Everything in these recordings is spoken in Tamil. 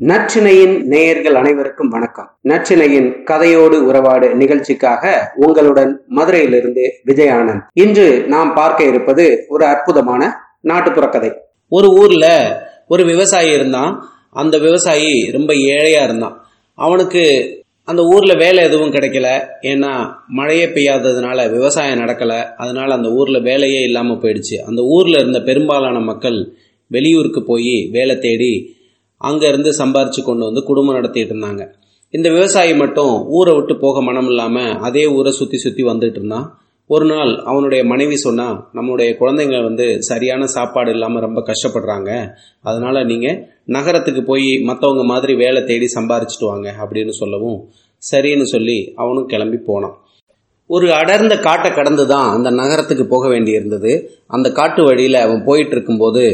நச்சினையின் நேயர்கள் அனைவருக்கும் வணக்கம். நச்சினையின் கதையோடு உறவாடு நிகழ்ச்சிக்காக உங்களுடன் மதுரையிலிருந்து விஜயானந்த். இன்று நாம் பார்க்க இருப்பது ஒரு அற்புதமான நாட்டுப்புற கதை. ஒரு ஊர்ல ஒரு விவசாயி இருந்தான். அந்த விவசாயி ரொம்ப ஏழையா இருந்தான். அவனுக்கு அந்த ஊர்ல வேலை எதுவும் கிடைக்கல. ஏன்னா மழையே பெய்யாததுனால விவசாயம் நடக்கல. அதனால அந்த ஊர்ல வேலையே இல்லாம போயிடுச்சு. அந்த ஊர்ல இருந்த பெரும்பாலான மக்கள் வெளியூருக்கு போய் வேலை தேடி அங்கேருந்து இருந்து கொண்டு வந்து குடும்பம் நடத்திட்டு இருந்தாங்க. இந்த விவசாயி மட்டும் ஊரை விட்டு போக மனம் இல்லாமல் அதே ஊரை சுற்றி சுற்றி வந்துட்டு இருந்தான். ஒரு நாள் அவனுடைய மனைவி சொன்னால் நம்முடைய குழந்தைங்க வந்து சரியான சாப்பாடு இல்லாமல் ரொம்ப கஷ்டப்படுறாங்க. அதனால் நீங்கள் நகரத்துக்கு போய் மற்றவங்க மாதிரி வேலை தேடி சம்பாரிச்சிட்டு வாங்க அப்படின்னு சொல்லவும் சரின்னு சொல்லி அவனும் கிளம்பி போனான். ஒரு அடர்ந்த காட்டை கடந்து தான் அந்த நகரத்துக்கு போக வேண்டியிருந்தது. அந்த காட்டு வழியில் அவன் போயிட்டு இருக்கும்போது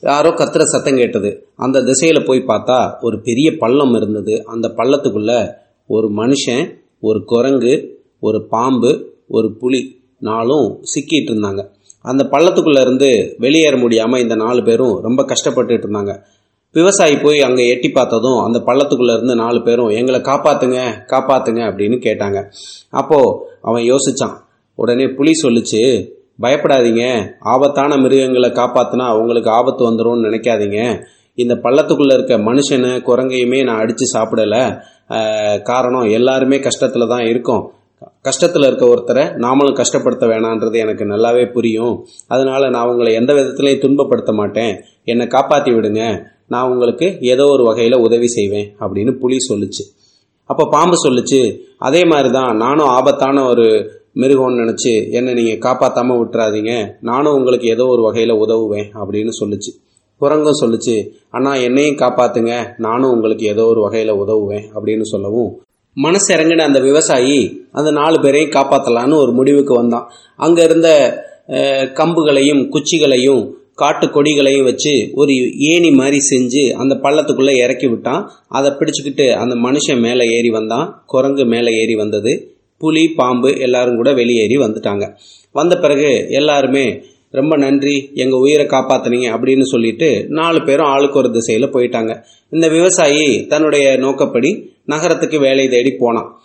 யாரோ கத்துற சத்தம் கேட்டது. அந்த திசையில் போய் பார்த்தா ஒரு பெரிய பள்ளம் இருந்தது. அந்த பள்ளத்துக்குள்ளே ஒரு மனுஷன் ஒரு குரங்கு ஒரு பாம்பு ஒரு புலி நாளும் சிக்கிட்டு இருந்தாங்க. அந்த பள்ளத்துக்குள்ளே இருந்து வெளியேற முடியாமல் இந்த நாலு பேரும் ரொம்ப கஷ்டப்பட்டுட்டு இருந்தாங்க. விவசாயி போய் அங்கே எட்டி பார்த்ததும் அந்த பள்ளத்துக்குள்ளே இருந்து நாலு பேரும் எங்களை காப்பாற்றுங்க காப்பாற்றுங்க அப்படின்னு கேட்டாங்க. அப்போது அவன் யோசிச்சான். உடனே புலி சொல்லிச்சு பயப்படாதீங்க. ஆபத்தான மிருகங்களை காப்பாத்தினா அவங்களுக்கு ஆபத்து வந்துரும்னு நினைக்காதீங்க. இந்த பள்ளத்துக்குள்ளே இருக்க மனுஷனை குரங்கையுமே நான் அடித்து சாப்பிடல. காரணம் எல்லாருமே கஷ்டத்தில் தான் இருக்கோம். கஷ்டத்தில் இருக்க ஒருத்தரை நாமளும் கஷ்டப்படுத்த வேணான்றது எனக்கு நல்லாவே புரியும். அதனால நான் உங்களை எந்த விதத்திலையும் துன்பப்படுத்த மாட்டேன். என்னை காப்பாற்றி விடுங்க. நான் உங்களுக்கு ஏதோ ஒரு வகையில் உதவி செய்வேன் அப்படின்னு புலி சொல்லுச்சு. அப்போ பாம்பு சொல்லுச்சு. அதே மாதிரி தான் நானும் ஆபத்தான ஒரு மிருகம்னு நினச்சி என்னை நீங்கள் காப்பாற்றாமல் விட்டுறாதீங்க. நானும் உங்களுக்கு ஏதோ ஒரு வகையில் உதவுவேன் அப்படின்னு சொல்லுச்சு. குரங்கும் சொல்லுச்சு அண்ணா என்னையும் காப்பாத்துங்க. நானும் உங்களுக்கு ஏதோ ஒரு வகையில் உதவுவேன் அப்படின்னு சொல்லவும் மனசு இறங்கின அந்த விவசாயி அந்த நாலு பேரையும் காப்பாற்றலான்னு ஒரு முடிவுக்கு வந்தான். அங்கே இருந்த கம்புகளையும் குச்சிகளையும் காட்டு கொடிகளையும் வச்சு ஒரு ஏணி மாதிரி செஞ்சு அந்த பள்ளத்துக்குள்ளே இறக்கி விட்டான். அதை பிடிச்சிக்கிட்டு அந்த மனுஷன் மேலே ஏறி வந்தான். குரங்கு மேலே ஏறி வந்தது. புலி பாம்பு எல்லாரும் கூட வெளியேறி வந்துட்டாங்க. வந்த பிறகு எல்லாருமே ரொம்ப நன்றி எங்கள் உயிரை காப்பாற்றினீங்க அப்படின்னு சொல்லிட்டு நாலு பேரும் ஆளுக்கு ஒரு திசையில் போயிட்டாங்க. இந்த விவசாயி தன்னுடைய நோக்கப்படி நகரத்துக்கு வேலை தேடி போனான்.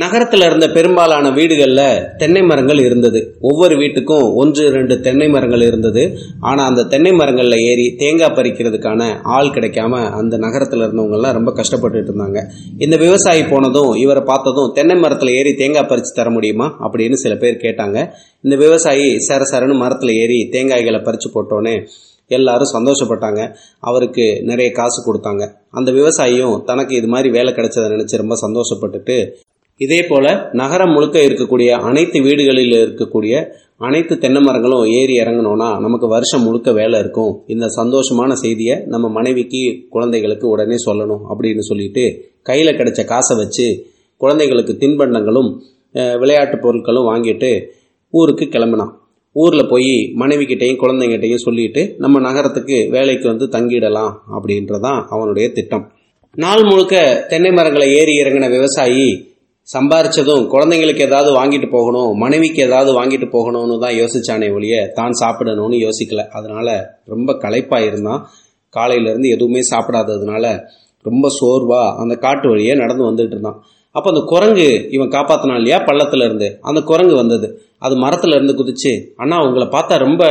நகரத்துல இருந்த பெரும்பாலான வீடுகள்ல தென்னை மரங்கள் இருந்தது. ஒவ்வொரு வீட்டுக்கும் ஒன்று ரெண்டு தென்னை மரங்கள் இருந்தது. ஆனா அந்த தென்னை மரங்கள்ல ஏறி தேங்காய் பறிக்கிறதுக்கான ஆள் கிடைக்காம அந்த நகரத்துல இருந்தவங்க எல்லாம் ரொம்ப கஷ்டப்பட்டுட்டு இருந்தாங்க. இந்த விவசாயி போனதும் இவரை பார்த்ததும் தென்னை மரத்துல ஏறி தேங்காய் பறிச்சு தர முடியுமா? அப்படின்னு சில பேர் கேட்டாங்க. இந்த விவசாயி சர சரன்னு மரத்துல ஏறி தேங்காய்களை பறிச்சு போட்டோன்னே எல்லாரும் சந்தோஷப்பட்டாங்க. அவருக்கு நிறைய காசு கொடுத்தாங்க. அந்த விவசாயியும் தனக்கு இது மாதிரி வேலை கிடைச்சதை நினைச்சு ரொம்ப சந்தோஷப்பட்டுட்டு இதே போல நகரம் முழுக்க இருக்கக்கூடிய அனைத்து வீடுகளில் இருக்கக்கூடிய அனைத்து தென்னை மரங்களும் ஏறி இறங்கணும்னா நமக்கு வருஷம் முழுக்க வேலை இருக்கும். இந்த சந்தோஷமான செய்தியை நம்ம மனைவிக்கு குழந்தைகளுக்கு உடனே சொல்லணும் அப்படின்னு சொல்லிட்டு கையில் கிடைச்ச காசை வச்சு குழந்தைகளுக்கு தின்பண்டங்களும் விளையாட்டு பொருட்களும் வாங்கிட்டு ஊருக்கு கிளம்பினான். ஊரில் போய் மனைவிக்கிட்டையும் குழந்தைங்கிட்டையும் சொல்லிட்டு நம்ம நகரத்துக்கு வேலைக்கு வந்து தங்கிடலாம் அப்படின்றதான் அவனுடைய திட்டம். நாள் முழுக்க தென்னை மரங்களை ஏறி இறங்கின விவசாயி சம்பாரிச்சதும் குழந்தைங்களுக்கு ஏதாவது வாங்கிட்டு போகணும் மனைவிக்கு ஏதாவது வாங்கிட்டு போகணும்னு தான் யோசிச்சானே ஒழிய தான் சாப்பிடணும்னு யோசிக்கல. அதனால ரொம்ப களைப்பா இருந்தான் காலையில இருந்து எதுவுமே சாப்பிடாததுனால ரொம்ப சோர்வா அந்த காட்டு வழியே நடந்து வந்துட்டு இருந்தான். அப்போ அந்த குரங்கு இவன் காப்பாத்தினான் இல்லையா? பள்ளத்துல இருந்து அந்த குரங்கு வந்தது. அது மரத்துல இருந்து குதிச்சு அண்ணா உங்களை பார்த்தா ரொம்ப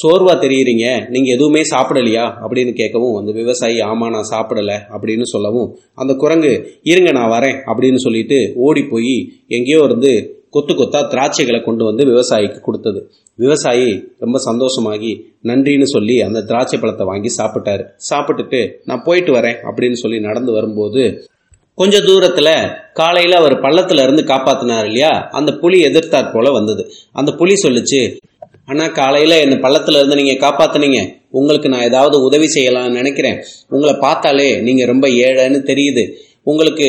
சோர்வா தெரியுறீங்க. நீங்க எதுவுமே சாப்பிடலையா? அப்படின்னு கேட்கவும் அந்த விவசாயி ஆமா நான் சாப்பிடல அப்படின்னு சொல்லவும் அந்த குரங்கு இருங்க நான் வரேன் அப்படின்னு சொல்லிட்டு ஓடி போய் எங்கேயோ இருந்து கொத்து கொத்தா திராட்சைகளை கொண்டு வந்து விவசாயிக்கு கொடுத்தது. விவசாயி ரொம்ப சந்தோஷமாகி நன்றின்னு சொல்லி அந்த திராட்சை பழத்தை வாங்கி சாப்பிட்டாரு. சாப்பிட்டுட்டு நான் போயிட்டு வரேன் அப்படின்னு சொல்லி நடந்து வரும்போது கொஞ்ச தூரத்தில் காலையில் அவர் பள்ளத்தில் இருந்து காப்பாத்தினார் இல்லையா? அந்த புலி எதிர்த்தாற் போல வந்தது. அந்த புலி சொல்லுச்சு ஆனால் காலையில் என்ன பள்ளத்தில் இருந்து நீங்கள் காப்பாத்துனீங்க. உங்களுக்கு நான் ஏதாவது உதவி செய்யலாம்னு நினைக்கிறேன். உங்களை பார்த்தாலே நீங்கள் ரொம்ப ஏழைன்னு தெரியுது. உங்களுக்கு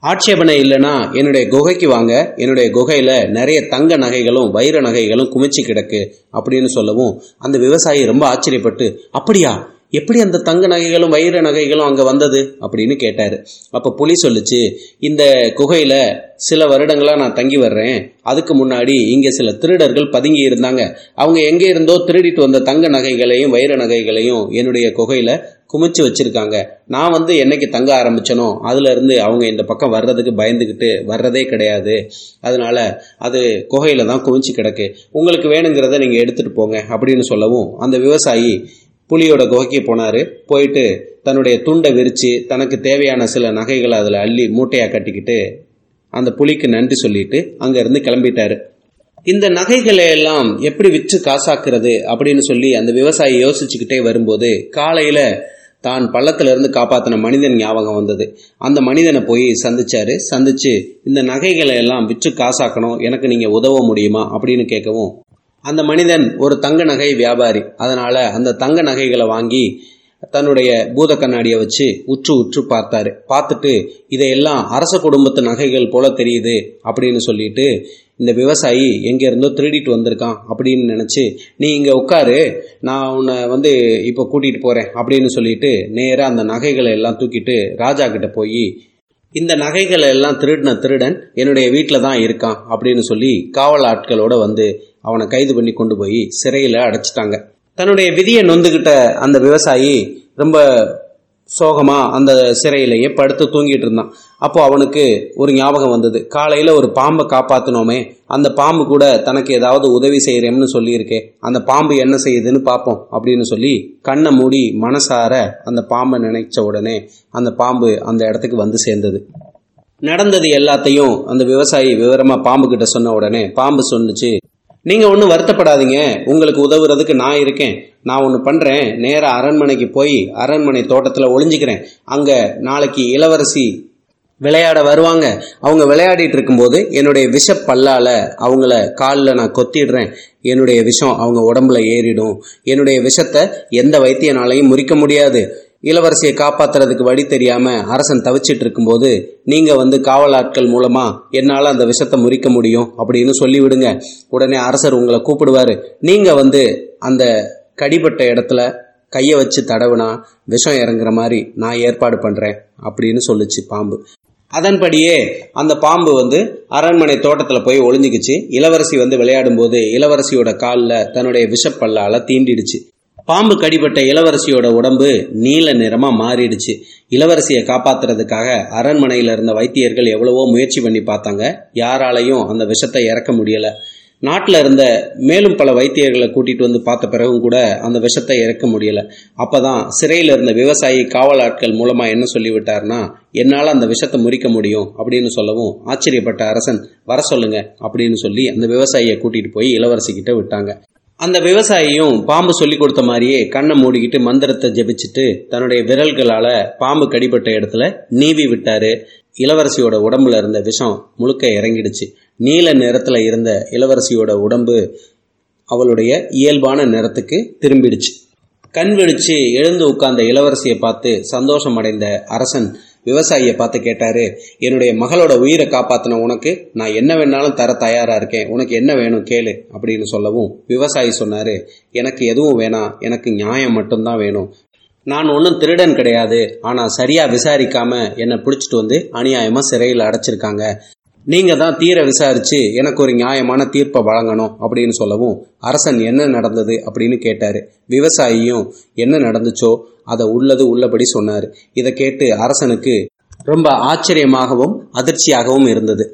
ஆட்சேபனை இல்லைன்னா என்னுடைய குகைக்கு வாங்க. என்னுடைய குகையில் நிறைய தங்க நகைகளும் வைர நகைகளும் குமிச்சு கிடக்கு அப்படின்னு சொல்லவும் அந்த விவசாயி ரொம்ப ஆச்சரியப்பட்டு அப்படியா? எப்படி அந்த தங்க நகைகளும் வைர நகைகளும் அங்கே வந்தது அப்படின்னு கேட்டார். அப்போ புலி சொல்லுச்சு இந்த குகையில் சில வருடங்களாக நான் தங்கி வர்றேன். அதுக்கு முன்னாடி இங்கே சில திருடர்கள் பதுங்கி இருந்தாங்க. அவங்க எங்கே இருந்தோ திருடிட்டு வந்த தங்க நகைகளையும் வைர நகைகளையும் என்னுடைய குகையில் குமிச்சு வச்சுருக்காங்க. நான் வந்து என்னைக்கு தங்க ஆரம்பித்தனோ அதுலேருந்து அவங்க இந்த பக்கம் வர்றதுக்கு பயந்துக்கிட்டு வர்றதே கிடையாது. அதனால் அது குகையில் தான் குமிச்சு கிடக்கு. உங்களுக்கு வேணுங்கிறத நீங்கள் எடுத்துகிட்டு போங்க அப்படின்னு சொல்லவும் அந்த விவசாயி புலியோட குகைக்கு போனாரு. போயிட்டு தன்னுடைய துண்டை விரிச்சு தனக்கு தேவையான சில நகைகளை அதில் அள்ளி மூட்டையா கட்டிக்கிட்டு அந்த புலிக்கு நன்றி சொல்லிட்டு அங்க இருந்து கிளம்பிட்டாரு. இந்த நகைகளை எல்லாம் எப்படி விற்று காசாக்குறது அப்படின்னு சொல்லி அந்த விவசாயி யோசிச்சுக்கிட்டே வரும்போது காலையில தான் பள்ளத்திலிருந்து காப்பாத்தின மனிதன் ஞாபகம் வந்தது. அந்த மனிதனை போய் சந்திச்சாரு. சந்திச்சு இந்த நகைகளை எல்லாம் விற்று காசாக்கணும். எனக்கு நீங்க உதவ முடியுமா? அப்படின்னு கேட்கவும் அந்த மனிதன் ஒரு தங்க நகை வியாபாரி. அதனால அந்த தங்க நகைகளை வாங்கி தன்னுடைய பூத கண்ணாடியை வச்சு உற்று உற்று பார்த்தாரு. பார்த்துட்டு இதையெல்லாம் அரச குடும்பத்து நகைகள் போல தெரியுது அப்படின்னு சொல்லிட்டு இந்த விவசாயி எங்கேருந்தோ திருடிட்டு வந்திருக்கான் அப்படின்னு நினச்சி நீ இங்கே உட்காரு நான் உன்னை வந்து இப்போ கூட்டிகிட்டு போகிறேன் அப்படின்னு சொல்லிட்டு நேராக அந்த நகைகளை எல்லாம் தூக்கிட்டு ராஜா கிட்ட போய் இந்த நகைகளை எல்லாம் திருடின திருடன் என்னுடைய வீட்டில் தான் இருக்கான் அப்படின்னு சொல்லி காவல் ஆட்களோட வந்து அவனை கைது பண்ணி கொண்டு போய் சிறையில் அடைச்சிட்டாங்க. தன்னுடைய விதியை நொந்துகிட்ட அந்த விவசாயி ரொம்ப சோகமாக அந்த சிறையிலேயே படுத்து தூங்கிட்டு இருந்தான். அப்போது அவனுக்கு ஒரு ஞாபகம் வந்தது. காலையில் ஒரு பாம்பை காப்பாற்றினோமே அந்த பாம்பு கூட தனக்கு ஏதாவது உதவி செய்கிறேன்னு சொல்லியிருக்கே அந்த பாம்பு என்ன செய்யுதுன்னு பார்ப்போம் அப்படின்னு சொல்லி கண்ணை மூடி மனசார அந்த பாம்பை நினைச்ச உடனே அந்த பாம்பு அந்த இடத்துக்கு வந்து சேர்ந்தது. நடந்தது எல்லாத்தையும் அந்த விவசாயி விவரமாக பாம்பு கிட்ட சொன்ன உடனே பாம்பு சொன்னுச்சு நீங்கள் ஒன்றும் வருத்தப்படாதீங்க. உங்களுக்கு உதவுறதுக்கு நான் இருக்கேன். நான் ஒன்று பண்ணுறேன் நேராக அரண்மனைக்கு போய் அரண்மனை தோட்டத்தில் ஒளிஞ்சிக்கிறேன். அங்கே நாளைக்கு இளவரசி விளையாட வருவாங்க. அவங்க விளையாடிட்டு இருக்கும்போது என்னுடைய விஷ பல்லால் அவங்கள காலில் நான் கொத்திடுறேன். என்னுடைய விஷம் அவங்க உடம்புல ஏறிடும். என்னுடைய விஷத்தை எந்த வைத்தியனாலையும் முறிக்க முடியாது. இளவரசியை காப்பாத்துறதுக்கு வழி தெரியாம அரசன் தவிச்சிட்டு இருக்கும்போது நீங்க வந்து காவல் ஆட்கள் மூலமா என்னால அந்த விஷத்தை முறிக்க முடியும் அப்படின்னு சொல்லிவிடுங்க. உடனே அரசர் உங்களை கூப்பிடுவாரு. நீங்க வந்து அந்த கடிபட்ட இடத்துல கையை வச்சு தடவுனா விஷம் இறங்குற மாதிரி நான் ஏற்பாடு பண்றேன் அப்படின்னு சொல்லுச்சு பாம்பு. அதன்படியே அந்த பாம்பு வந்து அரண்மனை தோட்டத்தில் போய் ஒளிஞ்சுக்கிச்சு. இளவரசி வந்து விளையாடும் போது இளவரசியோட காலில் தன்னுடைய விஷப்பல்லால தீண்டிடுச்சு. பாம்பு கடிபட்ட இளவரசியோட உடம்பு நீல நிறமா மாறிடுச்சு. இளவரசியை காப்பாத்துறதுக்காக அரண்மனையில இருந்த வைத்தியர்கள் எவ்வளவோ முயற்சி பண்ணி பார்த்தாங்க. யாராலையும் அந்த விஷத்தை இறக்க முடியல. நாட்டில் இருந்த மேலும் பல வைத்தியர்களை கூட்டிட்டு வந்து பார்த்த பிறகும் கூட அந்த விஷத்தை இறக்க முடியல. அப்பதான் சிறையில் இருந்த விவசாயி காவல் ஆட்கள் மூலமா என்ன சொல்லிவிட்டார்னா என்னால் அந்த விஷத்தை முறிக்க முடியும் அப்படின்னு சொல்லவும் ஆச்சரியப்பட்ட அரசன் வர சொல்லுங்க அப்படின்னு சொல்லி அந்த விவசாயியை கூட்டிட்டு போய் இளவரசி கிட்ட விட்டாங்க. அந்த விவசாயியும் பாம்பு சொல்லி கொடுத்த மாதிரியே கண்ணை மூடிக்கிட்டு மந்திரத்தை ஜெபிச்சுட்டு தன்னுடைய விரல்களால பாம்பு கடிபட்ட இடத்துல நீவி விட்டாரு. இளவரசியோட உடம்புல இருந்த விஷம் முழுக்க இறங்கிடுச்சு. நீல நிறத்துல இருந்த இளவரசியோட உடம்பு அவளுடைய இயல்பான நிறத்துக்கு திரும்பிடுச்சு. கண் விழிச்சு எழுந்து உட்கார்ந்த இளவரசியை பார்த்து சந்தோஷம் அடைந்த அரசன் விவசாயியை பார்த்து கேட்டாரு என்னுடைய மகளோட உயிரை காப்பாத்தின உனக்கு நான் என்ன வேணாலும் தர தயாரா இருக்கேன் உனக்கு என்ன வேணும் கேளு அப்படின்னு சொல்லவும் விவசாயி சொன்னாரு எனக்கு எதுவும் வேணாம் எனக்கு நியாயம் மட்டும்தான் வேணும். நான் ஒன்றும் திருடன் கிடையாது ஆனால் சரியாக விசாரிக்காமல் என்னை பிடிச்சிட்டு வந்து அநியாயமாக சிறையில் அடைச்சிருக்காங்க. நீங்கள் தான் தீர விசாரித்து எனக்கு ஒரு நியாயமான தீர்ப்பை வழங்கணும் அப்படின்னு சொல்லவும் அரசன் என்ன நடந்தது அப்படின்னு கேட்டார். விவசாயியும் என்ன நடந்துச்சோ அதை உள்ளது உள்ளபடி சொன்னார். இதை கேட்டு அரசனுக்கு ரொம்ப ஆச்சரியமாகவும் அதிர்ச்சியாகவும் இருந்தது.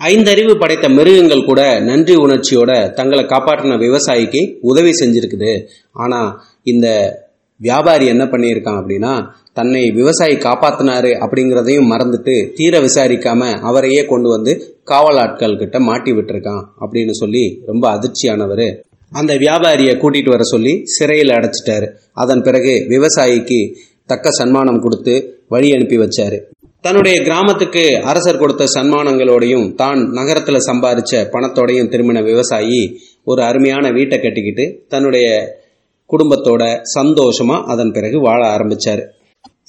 ஐந்தறிவு படைத்த மிருகங்கள் கூட நன்றி உணர்ச்சியோட தங்களை காப்பாற்றின விவசாயிக்கு உதவி செஞ்சிருக்குது. ஆனால் இந்த வியாபாரி என்ன பண்ணியிருக்கான் அப்படின்னா தன்னை விவசாயி காப்பாத்தினாரு அப்படிங்கிறதையும் மறந்துட்டு தீர விசாரிக்காம அவரையே கொண்டு வந்து காவல் ஆட்கள் கிட்ட மாட்டி விட்டுருக்கான் அப்படின்னு சொல்லி ரொம்ப அதிர்ச்சியானவர். அந்த வியாபாரியை கூட்டிட்டு வர சொல்லி சிறையில் அடைச்சிட்டாரு. அதன் பிறகு விவசாயிக்கு தக்க சன்மானம் கொடுத்து வழி அனுப்பி வச்சாரு. தன்னுடைய கிராமத்துக்கு அரசர் கொடுத்த சன்மானங்களோடையும் தான் நகரத்தில் சம்பாதிச்ச பணத்தோடையும் திரும்பின விவசாயி ஒரு அருமையான வீட்டை கட்டிக்கிட்டு தன்னுடைய குடும்பத்தோட சந்தோஷமா அதன் பிறகு வாழ ஆரம்பிச்சாரு.